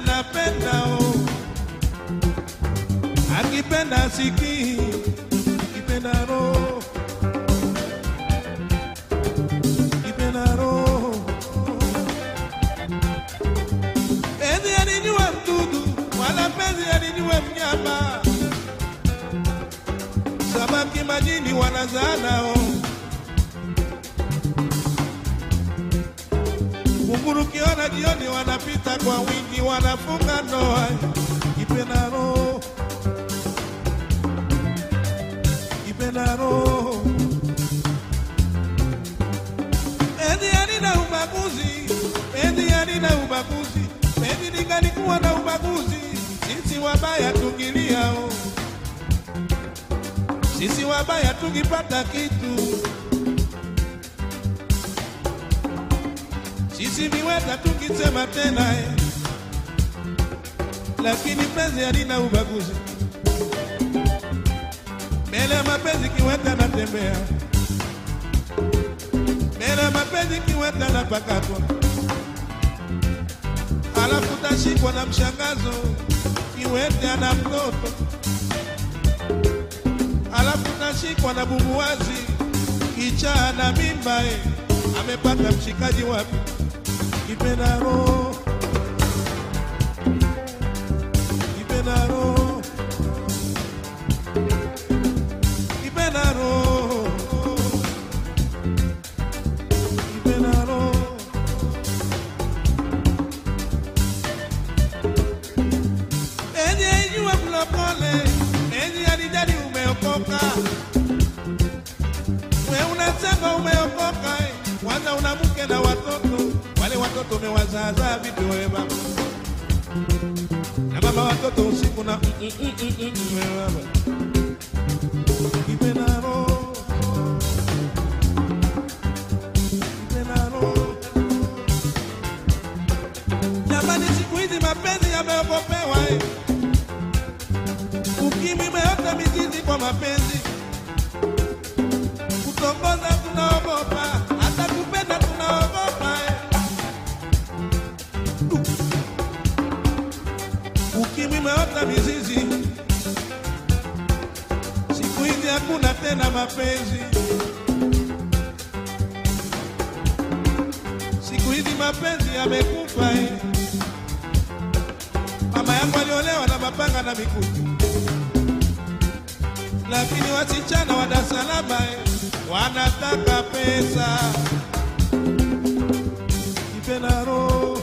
akipenda napenda o. Akipenda siki kipendano kipendano penzi aliniwe mdudu wala penzi aliniwe mnyama. Samaki majini wanazanao kunguru kiona jioni wanapita kwa wingi wanafunga ndoa. Kipendano kipendano penzi halina ubaguzi penzi halina ubaguzi penzi ningalikuwa na ubaguzi. Sisi wabaya tungiliao. Sisi wabaya tungipata kitu sisi miweta tukisema tena eh. lakini penzi halina ubaguzi. Mbele ya mapenzi kiweta natembea mbele ya mapenzi kiweta napakatwa alafu tashikwa na mshangazo kiwete ana mtoto. Alafu tashikwa na bumuwazi kichaa na mimba eh. amepata mshikaji wapi umeokoka kwanza una mke na watoto watoto umewazazaa vipi wewe baba na baba watoto usiku na mm, mm, mm, mm, baba Kipenaro. Kipenaro. Jamani, siku hizi mapenzi yameogopewa eh. Ukimwi imeota mizizi kwa mapenzi, tena mapenzi. Siku hizi mapenzi yamekufa eh. Mama yangu aliolewa na mapanga na mikuki, lakini wasichana wa Dar es Salaam eh, wanataka pesa. Kipenaro